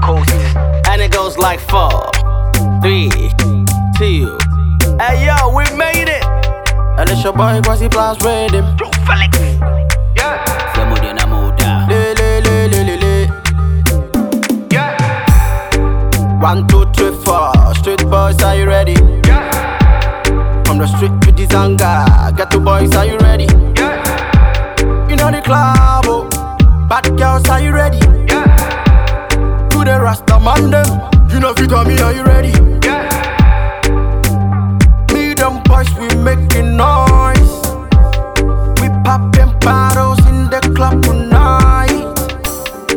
coast. And it goes like four, three, two. Hey yo, we made it. And it's your boy Quasi Plus. True Felix. Yeah. Femo na moda. Le le le le le le. Yeah. One, two, three, four. Street boys, are you ready? Yeah. From the street to the zanga. Get the boys, are you ready? Yeah. You know the club, oh. Bad girls, are you ready? You on me, are you ready? Yeah. Me them boys, we making noise. We popping bottles in the club tonight.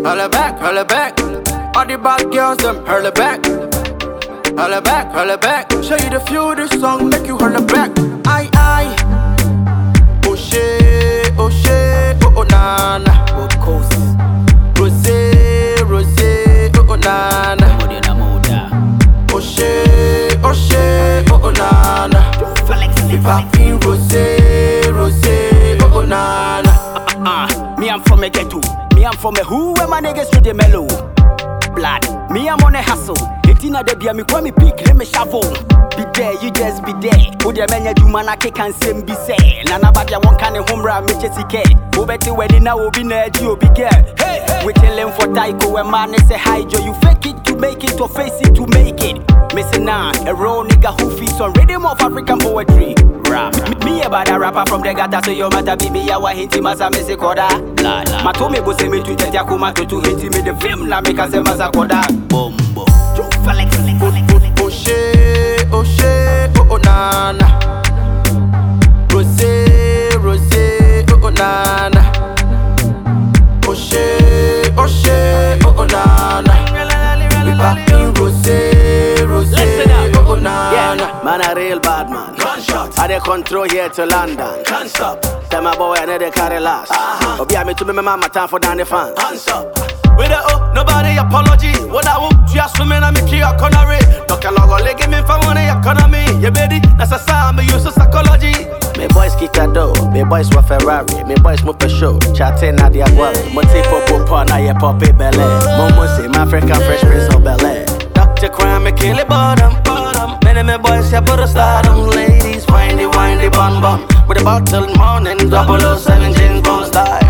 Holla back, holla back. All the bad girls, them holla back. Holla back, holla back. Show you the feel this song, make you holla back. Aye, popping rose, rose, oh oh na na. Uh, me I'm from a ghetto. Me I'm from a who where my niggas to the mellow. Blood. Me I'm on a hustle. Etina de bia me kwa me pick let me shovel. Be there, you just be there. Wo de menya dwuma na ke kan sem bi say. Na na badia won kan home ra me chesi ke. Wo beti weni na obi na adi obi girl. Hey, we chillin for taiko a man is a hydro. You fake it to make it or face it to make it. Missing a real nigga who feeds on rhythm of African poetry. Rap. Me about a rapper from the gutter, so your matter be me. I wa hinty masa me se koda. La la. Matome bo se me tu tete akuma to tu hinty me the film na me ka se masa koda. Bombo. Felix. Oh shit, oh oh oh na na. Rose, rose, oh oh na na. Oh shit, oh oh oh na na. We popping rose, rose, man a real bad man. Gunshot. I dey control here to London. Can't stop, Tell my boy I need to carry last. Uh-huh. Obi me to me mama time for down the fans. hands up. With the oh, nobody apology. What I want, just swimming and me key a connery. Doctor logo leg me for money economy. You ready? That's a sound, me use a psychology. Me boys kick a door, me boys wa Ferrari, me boys move a show, chatting na di agwari. Mo popo na ye poppy belly. Momo say my African fresh prince of Bel Air. Dr. Crime, me kill it bottom, bottom. Many me boys, yeah, put a star on Ladies, windy, windy, bum bum. With a bottle morning, double oh seven jeans, gon' slide.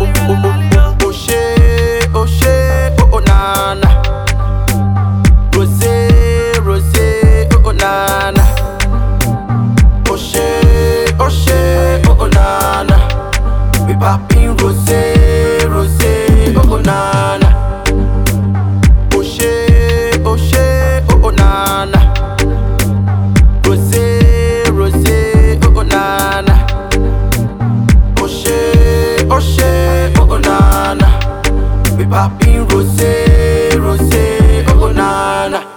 Oh, oh, oh, oh, shit, oh, shit, oh, oh, na, na. Rose, rose, oh, oh. Oh, shit, oh, shit, oh, oh, na, na. We popping rose, rose, rose, oh oh na na.